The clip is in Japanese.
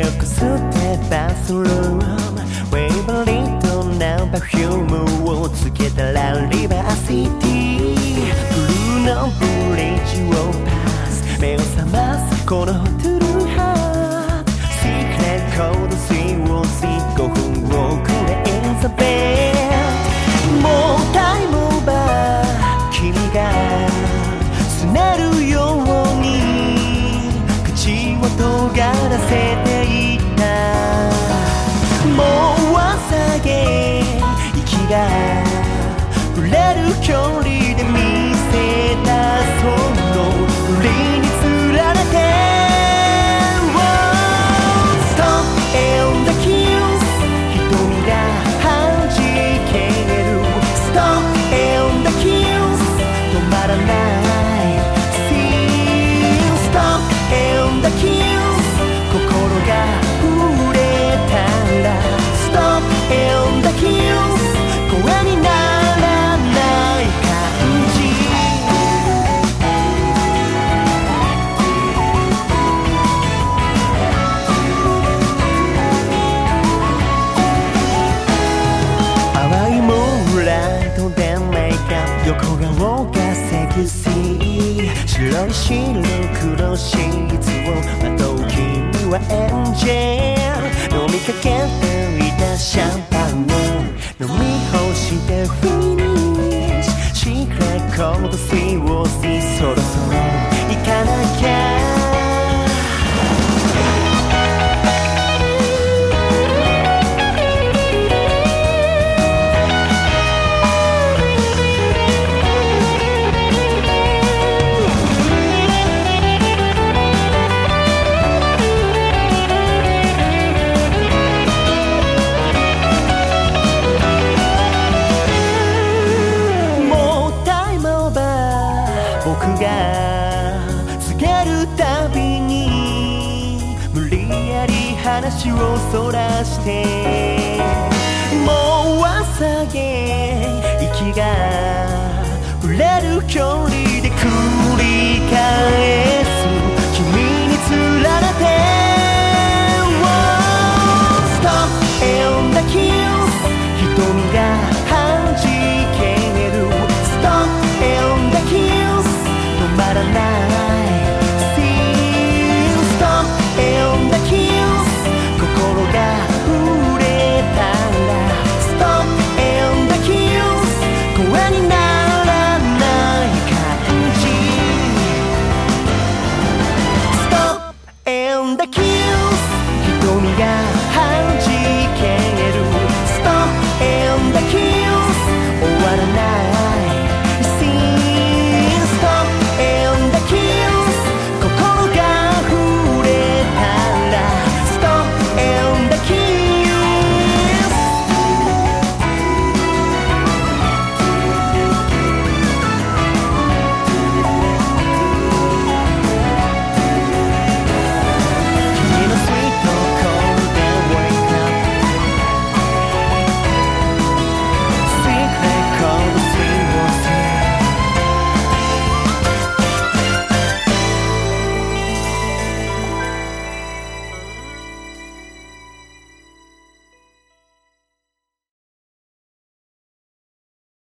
くステバスルーム。ウェイブリーとなパフュームをつけたらリバーシティ。距離で見せたその振りにつられて Stop and the kills 瞳が弾ける Stop and the kills 止まらないがセクシー白い白黒シーツをまとう君はエンジェル飲みかけていたてるたびに無理やり話をそらしてもう朝げ息が触れる今日